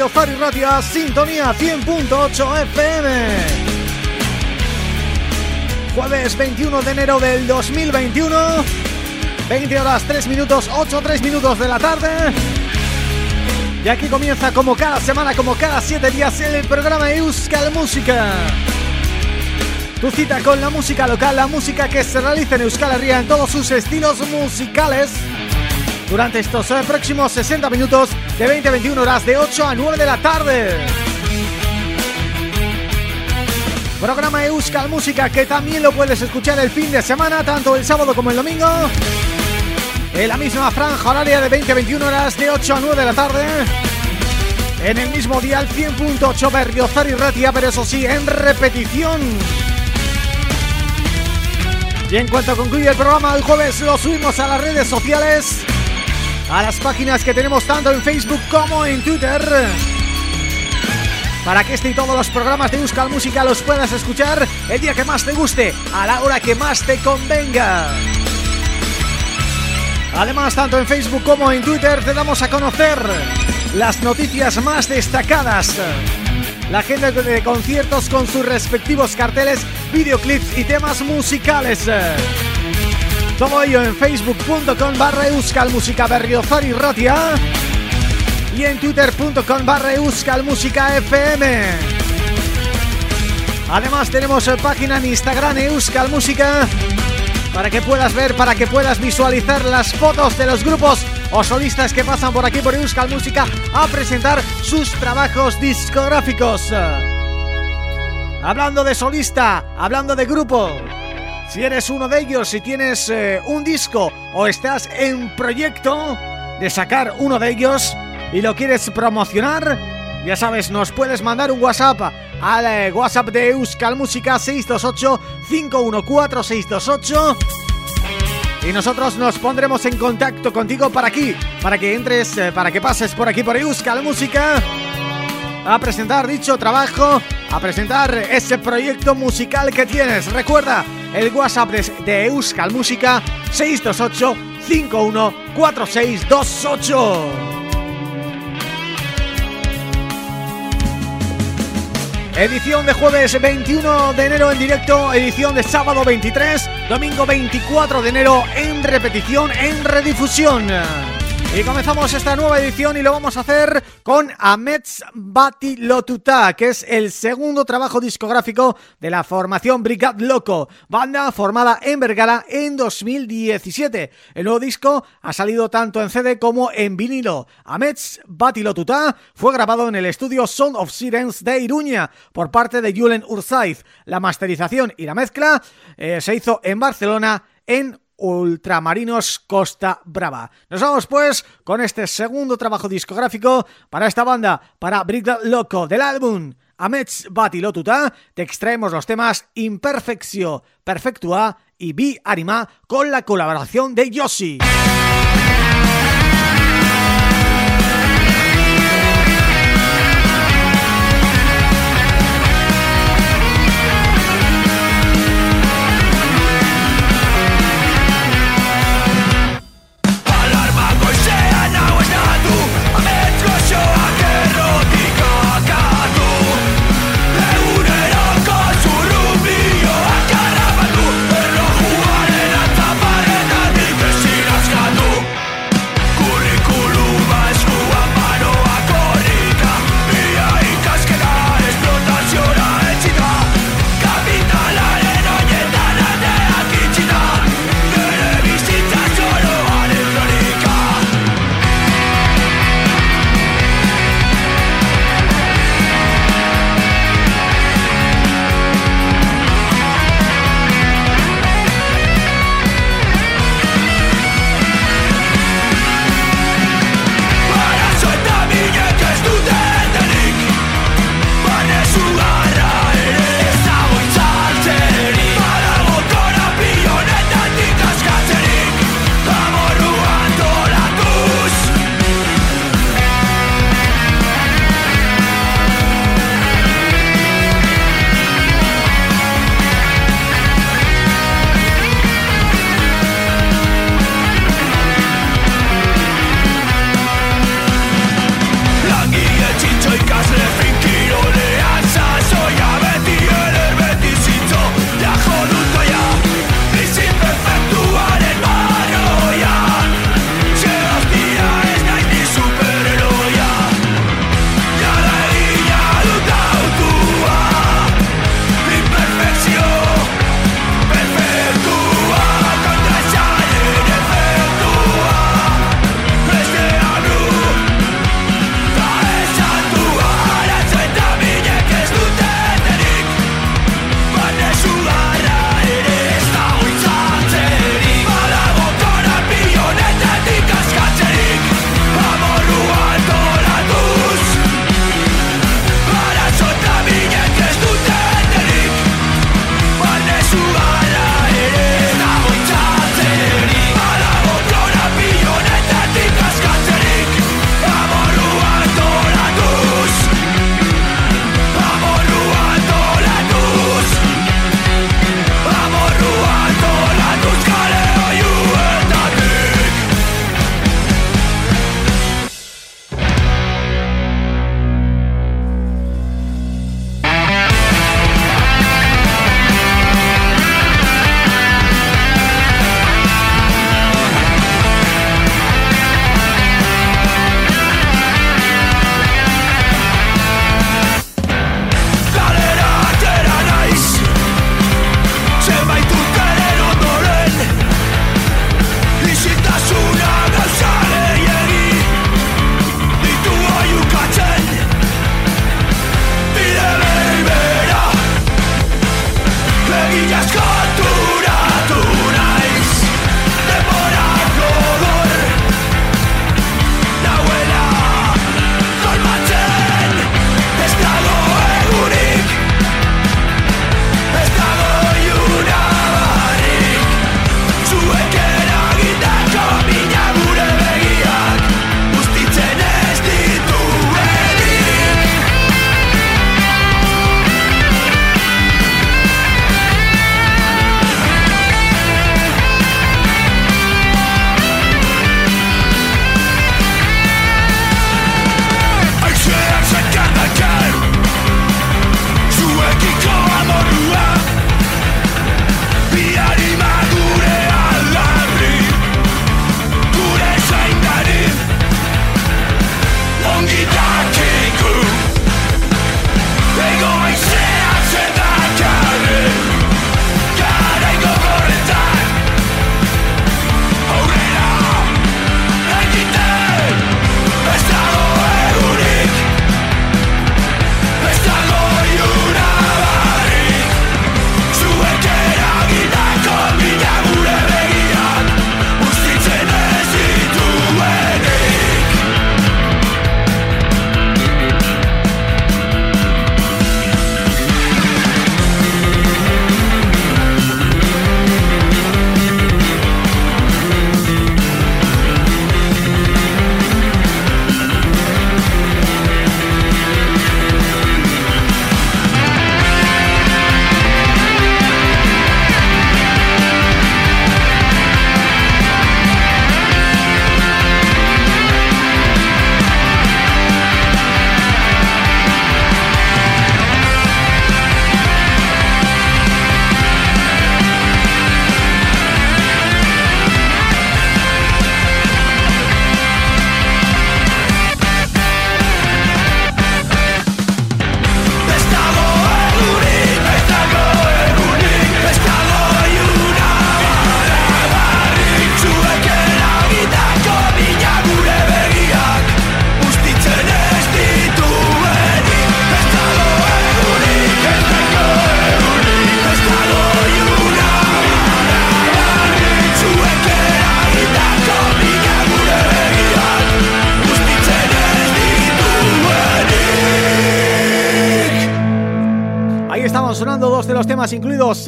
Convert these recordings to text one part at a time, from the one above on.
Berriozar y Ratia, Sintonía 100.8 FM. Jueves 21 de enero del 2021, 20 horas 3 minutos, 8 3 minutos de la tarde. Y aquí comienza como cada semana, como cada 7 días, el programa Euskal Música. Tu cita con la música local, la música que se realiza en Euskal Herria en todos sus estilos musicales durante estos eh, próximos 60 minutos de 20 a 21 horas de 8 a 9 de la tarde. Programa Euskal Música que también lo puedes escuchar el fin de semana, tanto el sábado como el domingo. En la misma franja horaria de 20 a 21 horas de 8 a 9 de la tarde. En el mismo día el 100.8 Berriozar y Ratia, pero eso sí, en repetición. Y en cuanto concluye el programa el jueves lo subimos a las redes sociales a las páginas que tenemos tanto en Facebook como en Twitter para que este y todos los programas de Euskal Música los puedas escuchar el día que más te guste, a la hora que más te convenga. Además, tanto en Facebook como en Twitter te damos a conocer las noticias más destacadas, la agenda de conciertos con sus respectivos carteles, videoclips y temas musicales. Todo ello en facebook.com barra Euskal Música Berriozar y Ratia y en twitter.com barra Euskal FM. Además tenemos página en Instagram Euskal Música para que puedas ver, para que puedas visualizar las fotos de los grupos o solistas que pasan por aquí por Euskal Música a presentar sus trabajos discográficos. Hablando de solista, hablando de grupo, si eres uno de ellos, si tienes eh, un disco o estás en proyecto de sacar uno de ellos y lo quieres promocionar, ya sabes, nos puedes mandar un WhatsApp al eh, WhatsApp de Euskal Música 628 514 628 y nosotros nos pondremos en contacto contigo para aquí, para que entres, eh, para que pases por aquí por Euskal Música a presentar dicho trabajo, a presentar ese proyecto musical que tienes. Recuerda, el WhatsApp de Euskal Música 628 514628. Edición de jueves 21 de enero en directo, edición de sábado 23, domingo 24 de enero en repetición, en redifusión. Y comenzamos esta nueva edición y lo vamos a hacer con Amets Bati Lotuta, que es el segundo trabajo discográfico de la formación Brigad Loco, banda formada en Vergara en 2017. El nuevo disco ha salido tanto en CD como en vinilo. Amets Bati Lotuta fue grabado en el estudio Sound of Sirens de Iruña por parte de Julen Urzaiz. La masterización y la mezcla eh, se hizo en Barcelona en Ultramarinos Costa Brava. Nos vamos pues con este segundo trabajo discográfico para esta banda, para Brigda Loco del álbum Amets Batilotuta, te extraemos los temas Imperfeccio, Perfectua y Bi Arima con la colaboración de Yoshi.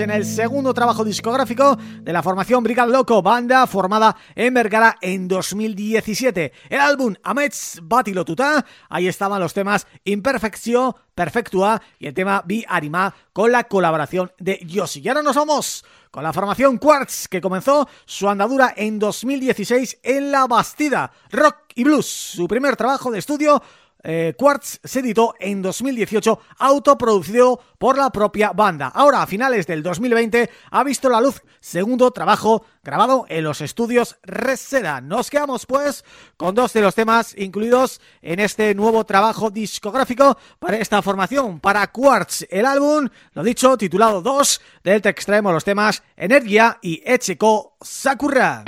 En el segundo trabajo discográfico de la formación Brigad Loco, banda formada en Vergara en 2017. El álbum Amets Batilo Tuta, ahí estaban los temas Imperfección, Perfectua y el tema Bi Arima con la colaboración de Yoshi. Y ahora nos vamos con la formación Quartz que comenzó su andadura en 2016 en La Bastida, Rock y Blues, su primer trabajo de estudio eh, Quartz se editó en 2018, autoproducido por la propia banda. Ahora, a finales del 2020, ha visto la luz segundo trabajo grabado en los estudios Reseda. Nos quedamos, pues, con dos de los temas incluidos en este nuevo trabajo discográfico para esta formación, para Quartz. El álbum, lo dicho, titulado 2, del te extraemos los temas Energía y Echeko Sakura.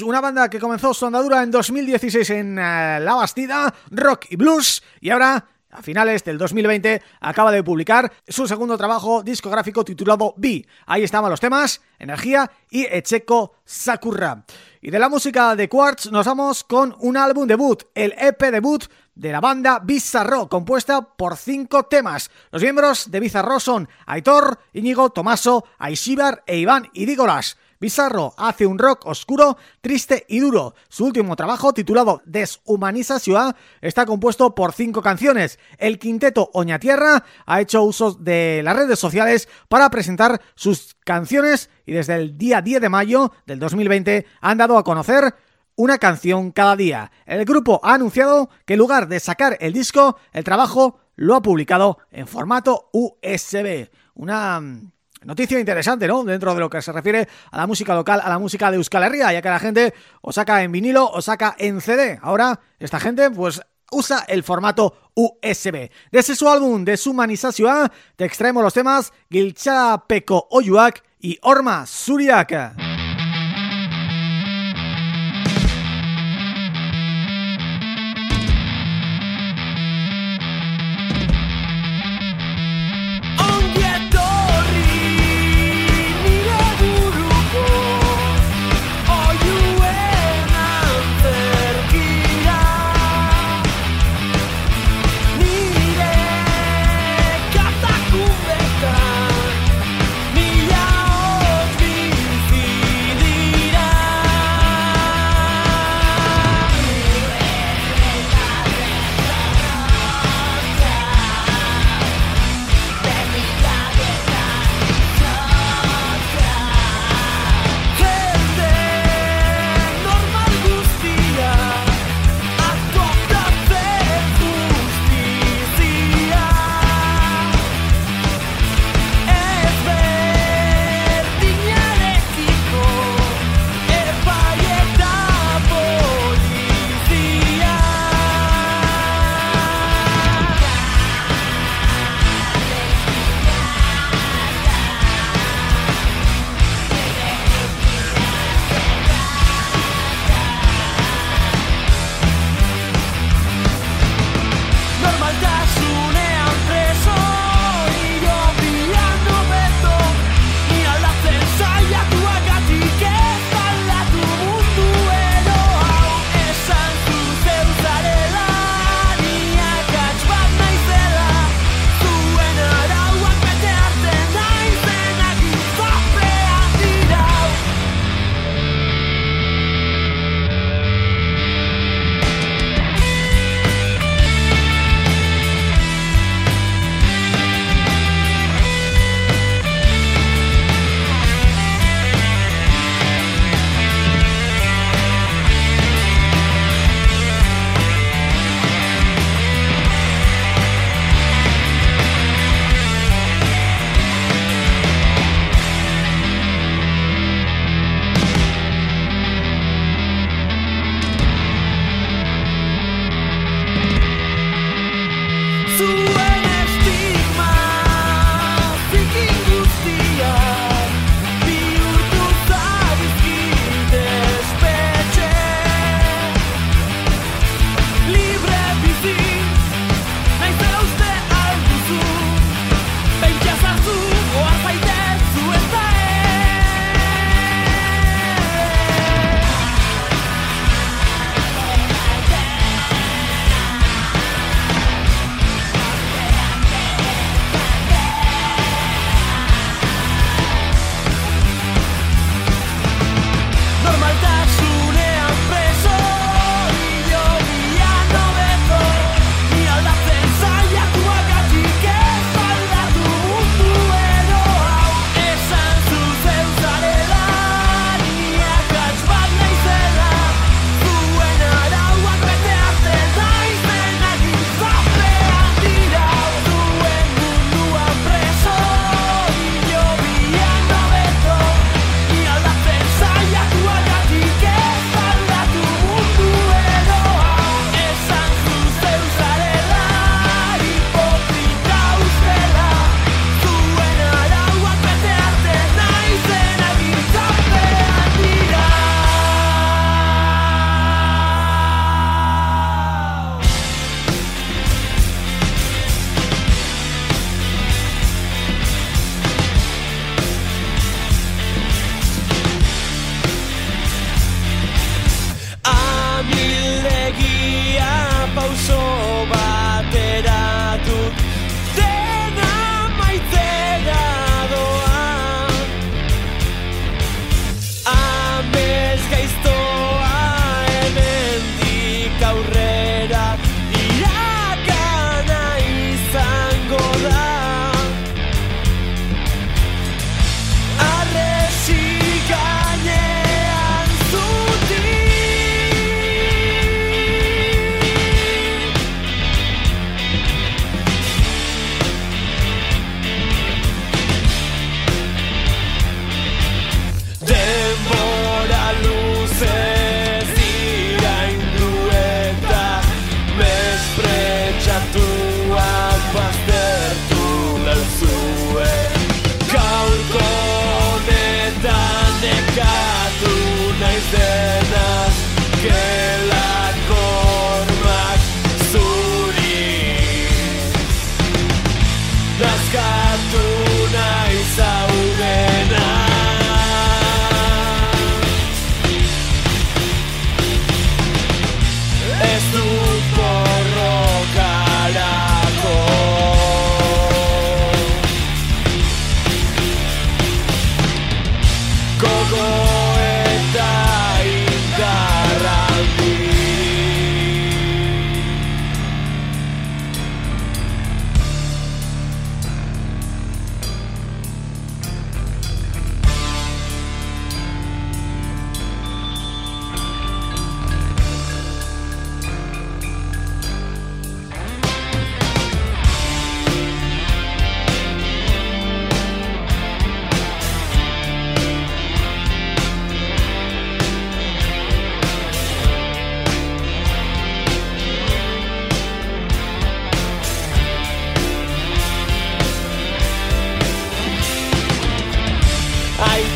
Una banda que comenzó su andadura en 2016 en eh, La Bastida, rock y blues, y ahora a finales del 2020 acaba de publicar su segundo trabajo discográfico titulado B. Ahí estaban los temas, Energía y Echeko Sakura. Y de la música de Quartz nos vamos con un álbum debut, el EP debut de la banda Bizarro, compuesta por cinco temas. Los miembros de Bizarro son Aitor, Íñigo, Tomaso, Aishibar e Iván Idígoras. Bizarro hace un rock oscuro, triste y duro. Su último trabajo, titulado Deshumanización, está compuesto por cinco canciones. El quinteto Oñatierra ha hecho uso de las redes sociales para presentar sus canciones y desde el día 10 de mayo del 2020 han dado a conocer una canción cada día. El grupo ha anunciado que en lugar de sacar el disco, el trabajo lo ha publicado en formato USB. Una Noticia interesante, ¿no? Dentro de lo que se refiere a la música local, a la música de Euskal Herria, ya que la gente o saca en vinilo o saca en CD. Ahora, esta gente, pues, usa el formato USB. Desde su álbum Deshumanización, te extraemos los temas Gilcha Peko Oyuak y Orma Suriak.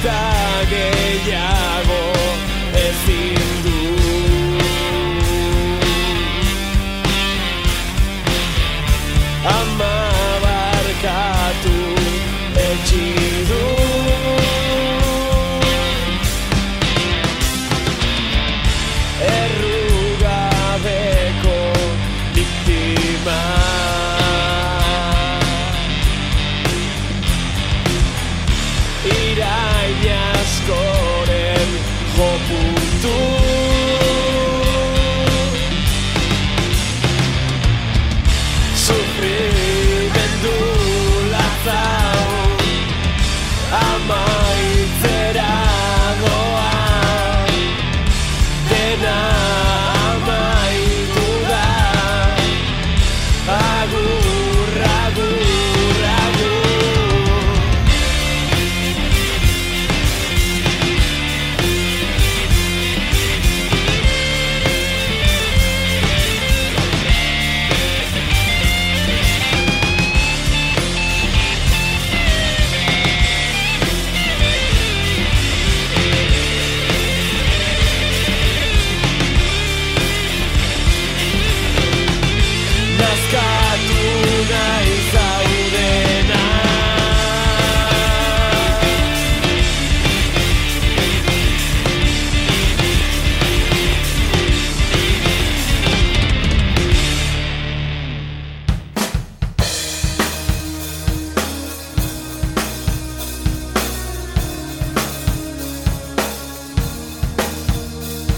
that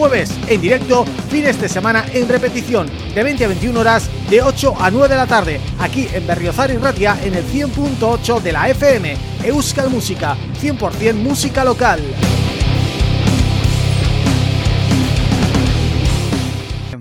Jueves en directo, fines de semana en repetición, de 20 a 21 horas, de 8 a 9 de la tarde, aquí en Berriozar y Ratia, en el 100.8 de la FM, Euskal Música, 100% música local.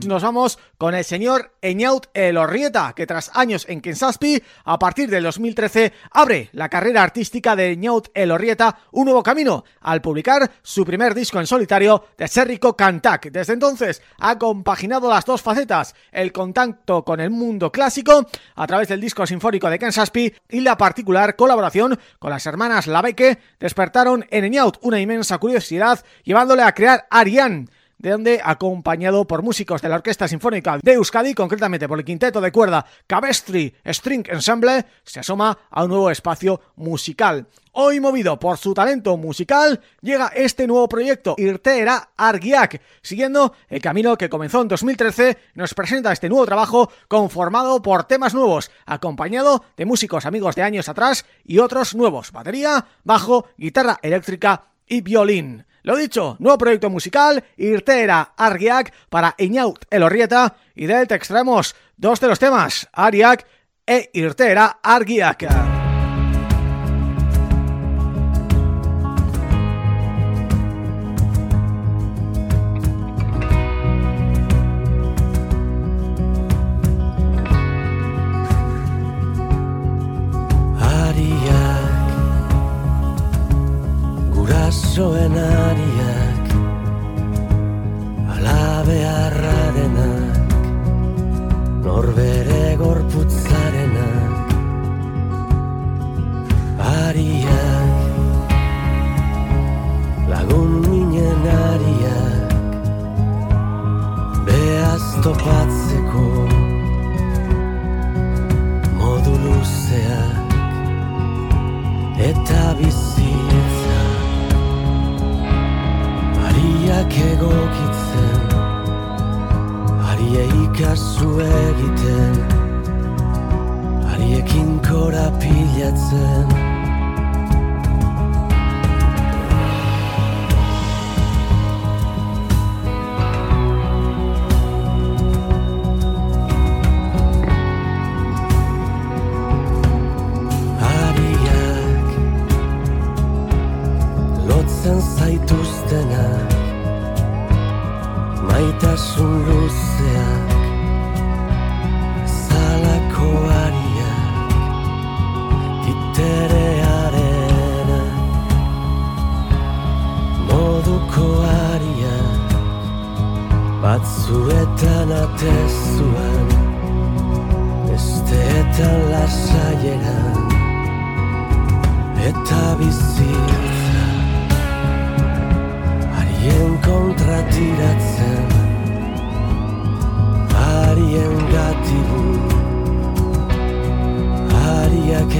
Nos vamos con el señor Eñaut Elorrieta, que tras años en Kensaspi, a partir del 2013, abre la carrera artística de Eñaut Elorrieta un nuevo camino, al publicar su primer disco en solitario de Serrico Cantac. Desde entonces ha compaginado las dos facetas, el contacto con el mundo clásico a través del disco sinfónico de Kensaspi y la particular colaboración con las hermanas Labeque despertaron en Eñaut una inmensa curiosidad llevándole a crear Ariane, de donde, acompañado por músicos de la Orquesta Sinfónica de Euskadi, concretamente por el quinteto de cuerda Cabestri String Ensemble, se asoma a un nuevo espacio musical. Hoy movido por su talento musical, llega este nuevo proyecto, Irtera Argiak, siguiendo el camino que comenzó en 2013, nos presenta este nuevo trabajo conformado por temas nuevos, acompañado de músicos amigos de años atrás y otros nuevos, batería, bajo, guitarra eléctrica y violín. Lo dicho, nuevo proyecto musical, Irtera Argiak para Iñaut Elorrieta y de él te extraemos dos de los temas, Ariak e Irtera Argiak. Atezuan Besteetan lasaieran Eta bizitza Arien kontra tiratzen Arien gatibu Ariak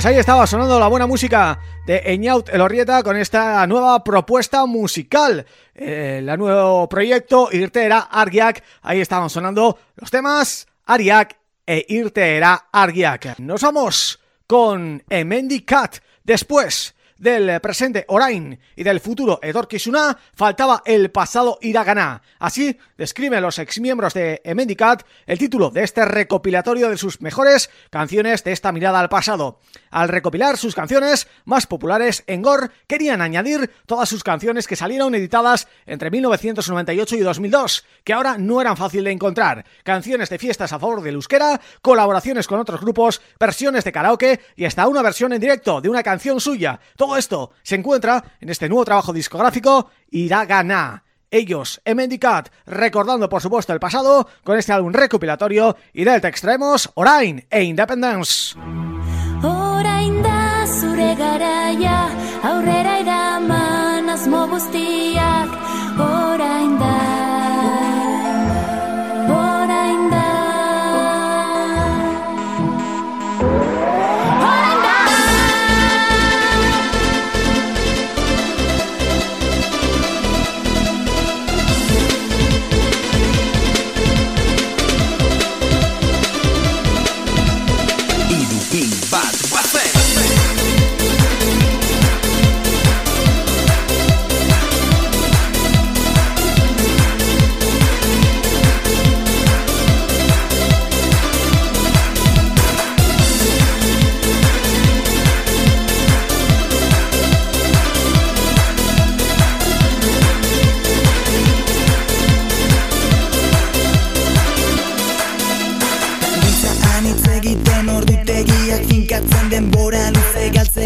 Pues ahí estaba sonando la buena música de Eñaut Elorrieta con esta nueva propuesta musical. Eh, El nuevo proyecto Irtera Argiak. Ahí estaban sonando los temas Ariak e Irtera Argiak. Nos vamos con Emendi Cat. Después del presente Orain y del futuro Edorkisuna, faltaba el pasado Iraganá. Así describen los exmiembros de Emendicat el título de este recopilatorio de sus mejores canciones de esta mirada al pasado. Al recopilar sus canciones más populares, en Gore querían añadir todas sus canciones que salieron editadas entre 1998 y 2002, que ahora no eran fácil de encontrar. Canciones de fiestas a favor del euskera, colaboraciones con otros grupos, versiones de karaoke y hasta una versión en directo de una canción suya. Esto se encuentra en este nuevo trabajo discográfico Iragana. Ellos, Emendicat, recordando por supuesto el pasado con este álbum recopilatorio y Delta Extremos, Orain e Independence.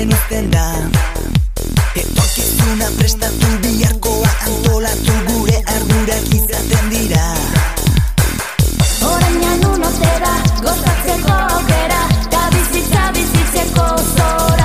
Luze galtzen uzten da. Etorkizuna prestatu biharkoa antolatu gure ardurak izaten dira. Orain uno te da gozatzeko aukera Ta bizitza bizitzeko zoramena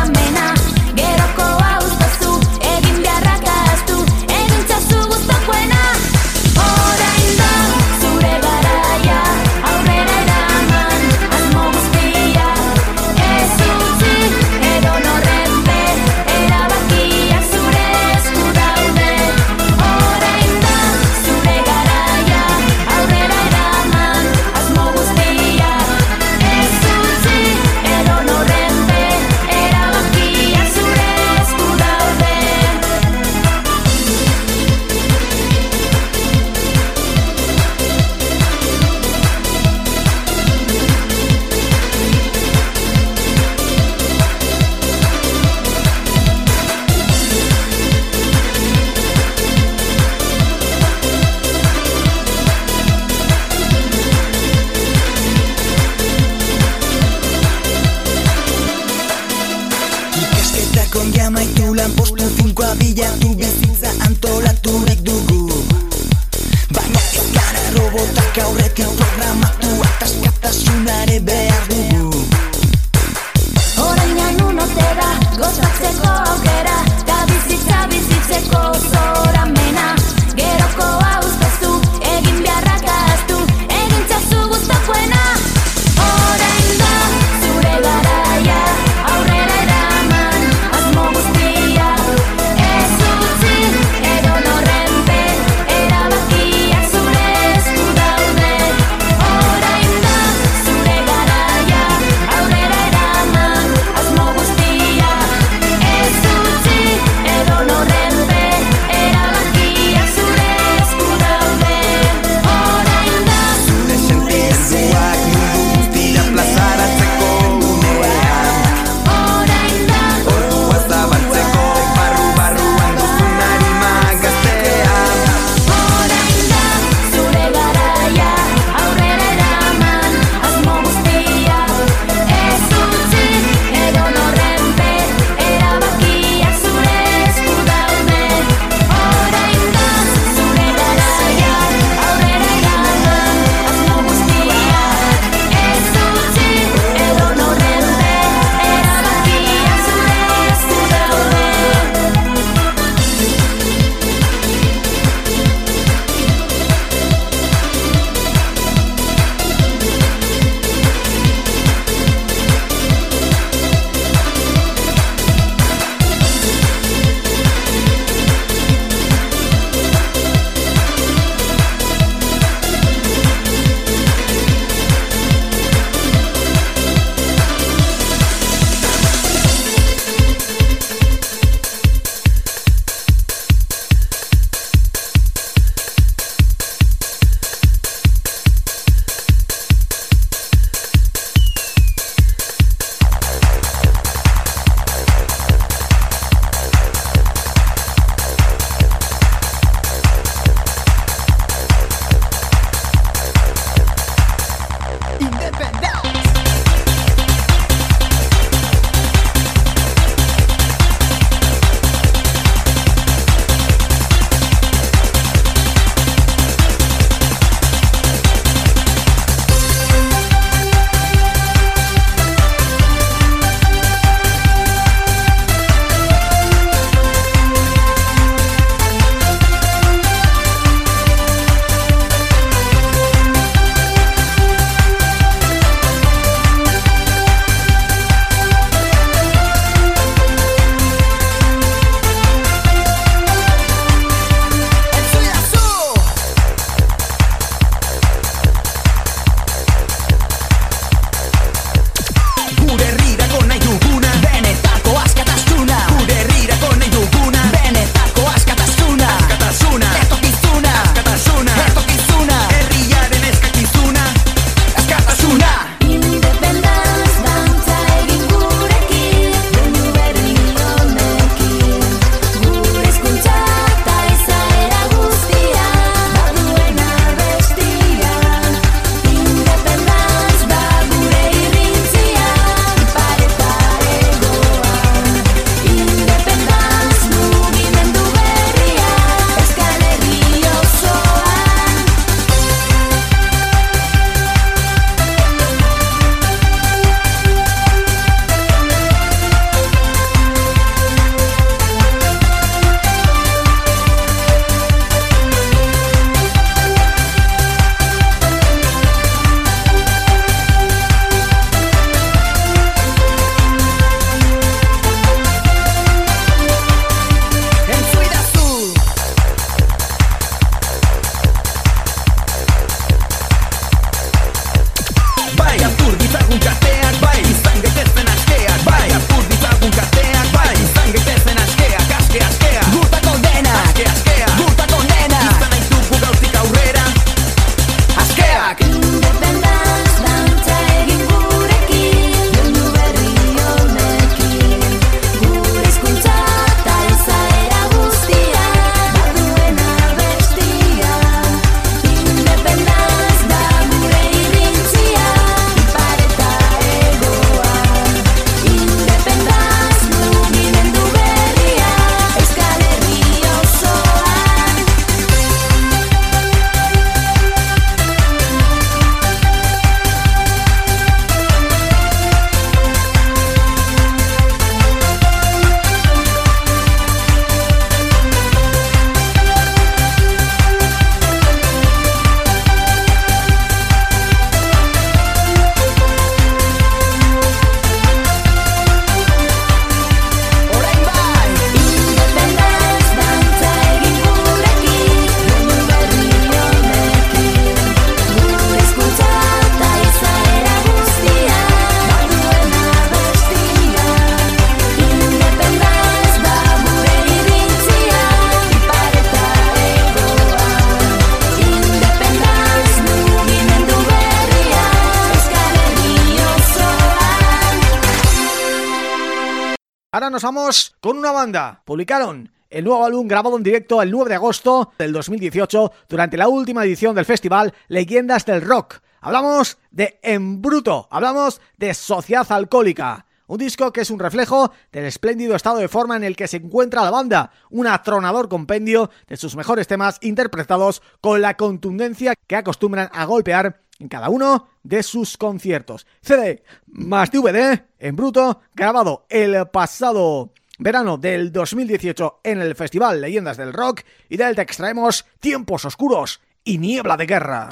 Con una banda. Publicaron el nuevo álbum grabado en directo el 9 de agosto del 2018 durante la última edición del festival Leyendas del Rock. Hablamos de En Bruto, hablamos de Sociedad Alcohólica. Un disco que es un reflejo del espléndido estado de forma en el que se encuentra la banda, un atronador compendio de sus mejores temas interpretados con la contundencia que acostumbran a golpear en cada uno de sus conciertos. CD más DVD en bruto, grabado el pasado verano del 2018 en el Festival Leyendas del Rock y del te extraemos Tiempos Oscuros y Niebla de Guerra.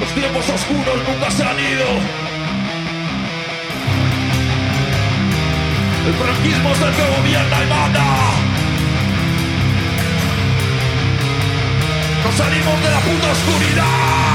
Los tiempos oscuros nunca se han ido. El franquismo es el que gobierna y manda. Nos salimos de la puta oscuridad.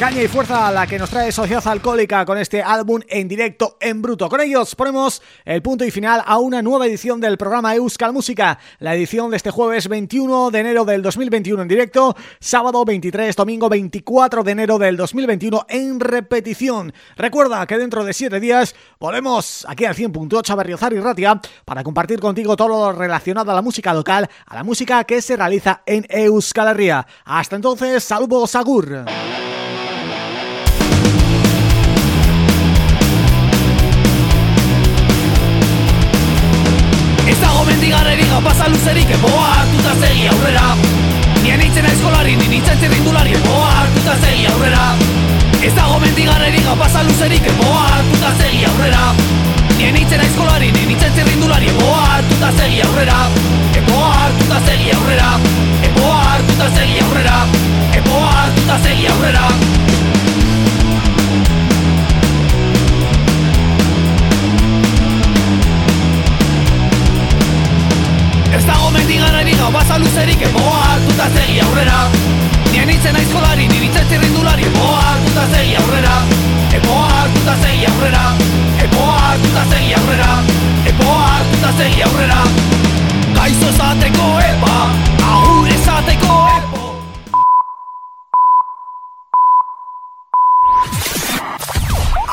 Caña y fuerza la que nos trae Sociedad Alcohólica con este álbum en directo en bruto. Con ellos ponemos el punto y final a una nueva edición del programa Euskal Música, la edición de este jueves 21 de enero del 2021 en directo, sábado 23, domingo 24 de enero del 2021 en repetición. Recuerda que dentro de 7 días volvemos aquí al 100.8 a Berriozar y Ratia para compartir contigo todo lo relacionado a la música local, a la música que se realiza en Euskal Herria. Hasta entonces, saludos, agur. Gau pasa luzerik Eboa hartuta segi aurrera. Nien eitzen aizkolari, nien eitzen txerrindulari Eboa hartuta segi aurrera. Ez dago mendigarrerik gau pasa luzerik Eboa hartuta segi aurrera. Nien eitzen aizkolari, nien eitzen txerrindulari Eboa hartuta segi aurrera. Eboa hartuta segi aurrera. Eboa hartuta segi aurrera. Eboa hartuta segi aurrera Beti gara ebino, baza luzerik, eboa hartuta zegi aurrera. Nien itzen aizko dari, nibitzen zirrindulari, eboa hartuta zegi aurrera. Eboa hartuta zegi aurrera. Eboa hartuta zegi aurrera. Eboa hartuta zegi aurrera. Gaizo esateko epa, ahur esateko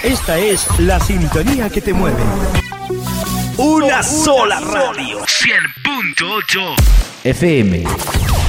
Esta es la sintonía que te mueve. Una, sola radio. 100.8 FM.